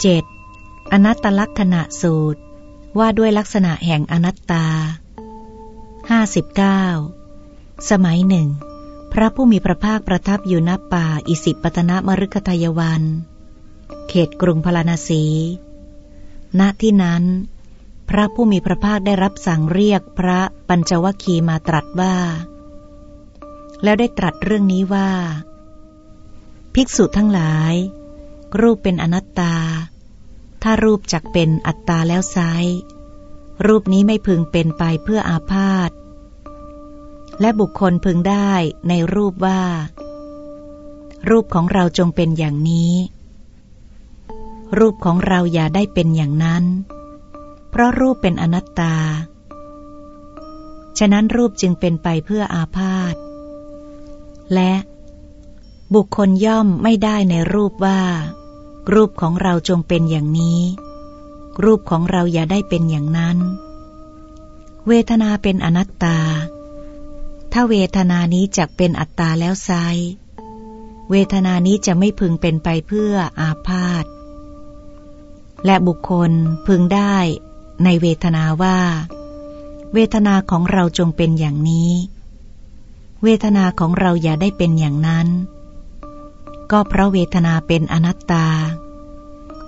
7. อนัตตลักษณะสูตร ว่าด้วยลักษณะแห่งอนัตตา 59 สมัยหนึ่ง พระผู้มีพระภาคประทับอยู่ณป่าอิสิปตนมฤคทายวัน เขตกรุงพาราณสี ณที่นั้น พระผู้มีพระภาคได้รับสั่งเรียกพระปัญจวคีมาตรัสว่า แล้วได้ตรัสเรื่องนี้ว่า ภิกษุทั้งหลาย รูปเป็นอนัตตา ถ้ารูปจักเป็นอัตตาแล้วไซรูปนี้ไม่พึงเป็นไปเพื่ออาพาธ และบุคคลพึงได้ในรูปว่า รูปของเราจงเป็นอย่างนี้ รูปของเราอย่าได้เป็นอย่างนั้น เพราะรูปเป็นอนัตตา ฉะนั้นรูปจึงเป็นไปเพื่ออาพาธ และบุคคลย่อมไม่ได้ในรูปว่า รูปของเราจงเป็นอย่างนี้ รูปของเราอย่าได้เป็นอย่างนั้น เวทนาเป็นอนัตตา ถ้าเวทนานี้จะเป็นอัตตาแล้วไซเวทนานี้จะไม่พึงเป็นไปเพื่ออาพาธและบุคคลพึงได้ในเวทนาว่า เวทนาของเราจงเป็นอย่างนี้ เวทนาของเราอย่าได้เป็นอย่างนั้น ก็เพราะเวทนาเป็นอนัตตา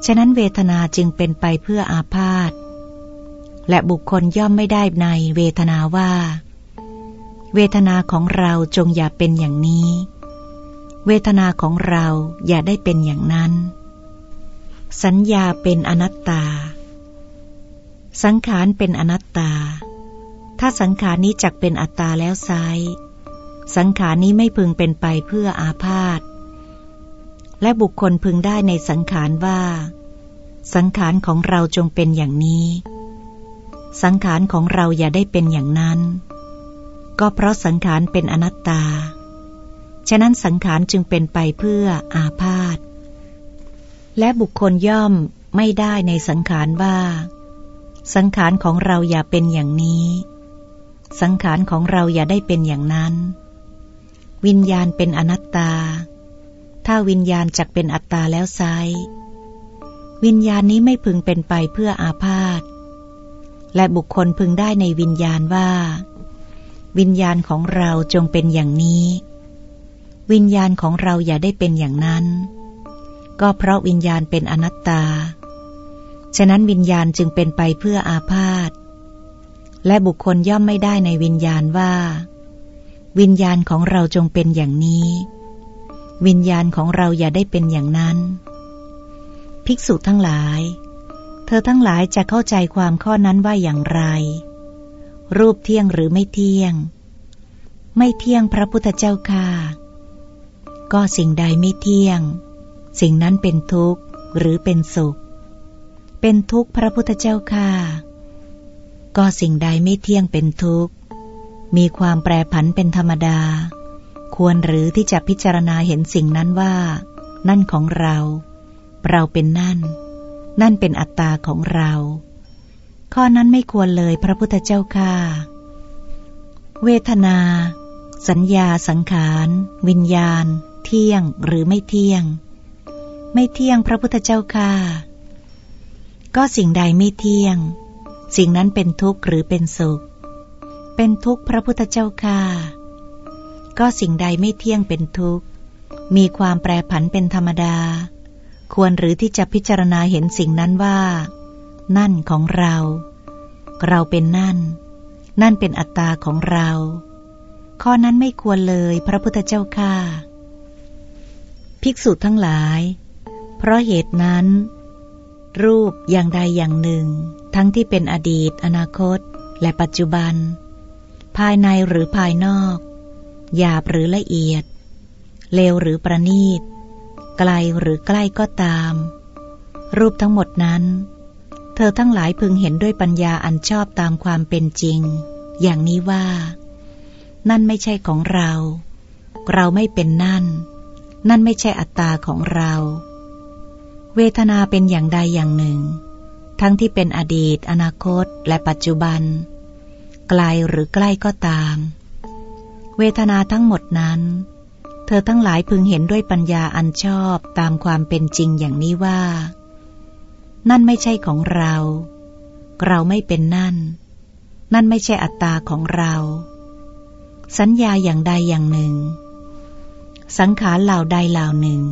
ฉะนั้นเวทนาจึงเป็นไปเพื่ออาพาธ และบุคคลย่อมไม่ได้ในเวทนาว่า เวทนาของเราจงอย่าเป็นอย่างนี้ เวทนาของเราอย่าได้เป็นอย่างนั้น สัญญาเป็นอนัตตา สังขารเป็นอนัตตา ถ้าสังขารนี้จักเป็นอัตตาแล้วไซสังขารนี้ไม่พึงเป็นไปเพื่ออาพาธ และบุคคลพึงได้ในสังขารว่า สังขารของเราจงเป็นอย่างนี้ สังขารของเราอย่าได้เป็นอย่างนั้น ก็เพราะสังขารเป็นอนัตตา ฉะนั้นสังขารจึงเป็นไปเพื่ออาพาธและบุคคลย่อมไม่ได้ในสังขารว่า สังขารของเราอย่าเป็นอย่างนี้ สังขารของเราอย่าได้เป็นอย่างนั้น วิญญาณเป็นอนัตตา ถ้าวิญญาณจักเป็นอัตตาแล้วไซวิญญาณนี้ไม่พึงเป็นไปเพื่ออาพาธและบุคคลพึงได้ในวิญญาณว่า วิญญาณของเราจงเป็นอย่างนี้ วิญญาณของเราอย่าได้เป็นอย่างนั้น ก็เพราะวิญญาณเป็นอนัตตา ฉะนั้นวิญญาณจึงเป็นไปเพื่ออาพาธและบุคคลย่อมไม่ได้ในวิญญาณว่า วิญญาณของเราจงเป็นอย่างนี้ วิญญาณของเราอย่าได้เป็นอย่างนั้น ภิกษุทั้งหลาย เธอทั้งหลายจะเข้าใจความข้อนั้นว่าอย่างไร รูปเที่ยงหรือไม่เที่ยง ไม่เที่ยงพระพุทธเจ้าค่ะ ก็สิ่งใดไม่เที่ยง สิ่งนั้นเป็นทุกข์หรือเป็นสุข เป็นทุกข์พระพุทธเจ้าค่ะ ก็สิ่งใดไม่เที่ยงเป็นทุกข์ มีความแปรผันเป็นธรรมดา ควรหรือที่จะพิจารณาเห็นสิ่งนั้นว่า นั่นของเรา เราเป็นนั่น นั่นเป็นอัตตาของเรา ข้อนั้นไม่ควรเลยพระพุทธเจ้าค่าเวทนา สัญญาสังขาร วิญญาณ เที่ยงหรือไม่เที่ยง ไม่เที่ยงพระพุทธเจ้าค่าก็สิ่งใดไม่เที่ยง สิ่งนั้นเป็นทุกข์หรือเป็นสุข เป็นทุกข์พระพุทธเจ้าค่า ก็สิ่งใดไม่เที่ยงเป็นทุกข์ มีความแปรผันเป็นธรรมดา ควรหรือที่จะพิจารณาเห็นสิ่งนั้นว่า นั่นของเรา เราเป็นนั่น นั่นเป็นอัตตาของเรา ข้อนั้นไม่ควรเลยพระพุทธเจ้าค่าภิกษุทั้งหลาย เพราะเหตุนั้น รูปอย่างใดอย่างหนึ่ง ทั้งที่เป็นอดีต อนาคต และปัจจุบัน ภายในหรือภายนอก หยาบหรือละเอียด เลวหรือประณีต ไกลหรือใกล้ก็ตาม รูปทั้งหมดนั้น เธอทั้งหลายพึงเห็นด้วยปัญญาอันชอบตามความเป็นจริง อย่างนี้ว่า นั่นไม่ใช่ของเรา เราไม่เป็นนั่น นั่นไม่ใช่อัตตาของเรา เวทนาเป็นอย่างใดอย่างหนึ่ง ทั้งที่เป็นอดีต อนาคต และปัจจุบัน ไกลหรือใกล้ก็ตาม เวทนาทั้งหมดนั้น เธอทั้งหลายพึงเห็นด้วยปัญญาอันชอบตามความเป็นจริงอย่างนี้ว่า นั่นไม่ใช่ของเรา เราไม่เป็นนั่น นั่นไม่ใช่อัตตาของเรา สัญญาอย่างใดอย่างหนึ่ง สังขารเหล่าใดเหล่าหนึ่ง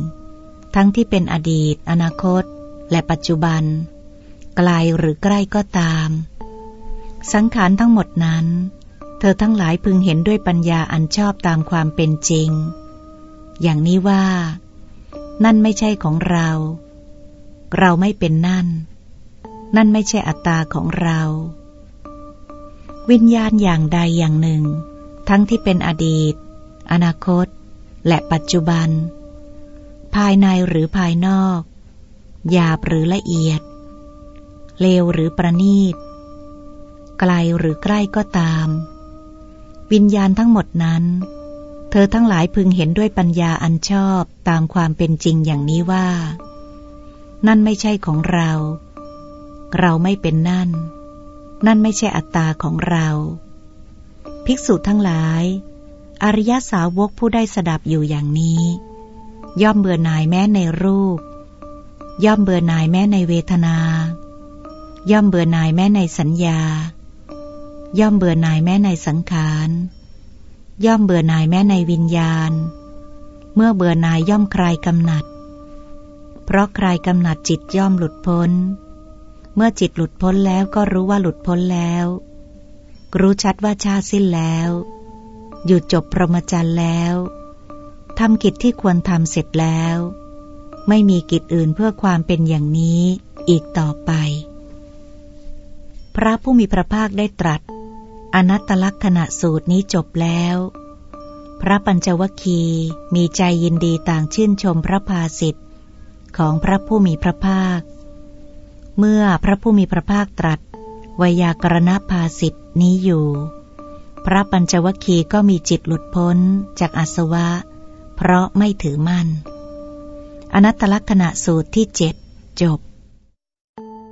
ทั้งที่เป็นอดีต อนาคต และปัจจุบัน ไกลหรือใกล้ก็ตาม สังขารทั้งหมดนั้น เธอทั้งหลายพึงเห็นด้วยปัญญาอันชอบตามความเป็นจริง อย่างนี้ว่า นั่นไม่ใช่ของเรา เราไม่เป็นนั่น นั่นไม่ใช่อัตตาของเรา วิญญาณอย่างใดอย่างหนึ่ง ทั้งที่เป็นอดีต อนาคต และปัจจุบัน ภายในหรือภายนอก หยาบหรือละเอียด เลวหรือประณีต ไกลหรือใกล้ก็ตาม วิญญาณทั้งหมดนั้น เธอทั้งหลายพึงเห็นด้วยปัญญาอันชอบตามความเป็นจริงอย่างนี้ว่า นั่นไม่ใช่ของเรา เราไม่เป็นนั่น นั่นไม่ใช่อัตตาของเรา ภิกษุทั้งหลาย อริยสาวกผู้ได้สดับอยู่อย่างนี้ ย่อมเบื่อหน่ายแม้ในรูป ย่อมเบื่อหน่ายแม้ในเวทนา ย่อมเบื่อหน่ายแม้ในสัญญา ย่อมเบื่อหน่ายแม้ในสังขาร ย่อมเบื่อหน่ายแม้ในวิญญาณ เมื่อเบื่อหน่ายย่อมคลายกำหนัด เพราะคลายกำหนัดจิตย่อมหลุดพ้น เมื่อจิตหลุดพ้นแล้วก็รู้ว่าหลุดพ้นแล้ว รู้ชัดว่าชาสิ้นแล้วหยุดจบพรหมจรรย์แล้วทำกิจที่ควรทำเสร็จแล้ว ไม่มีกิจอื่นเพื่อความเป็นอย่างนี้อีกต่อไป พระผู้มีพระภาคได้ตรัส อนัตตลักษณะสูตรนี้จบแล้ว พระปัญจวคีมีใจยินดีต่างชื่นชมพระภาสิทธิ์ของพระผู้มีพระภาค เมื่อพระผู้มีพระภาคตรัสวยากรณภาสิทธิ์นี้อยู่ พระปัญจวคีก็มีจิตหลุดพ้นจากอาสวะ เพราะไม่ถือมั่น อนัตตลักษณะสูตรที่เจ็ดจบ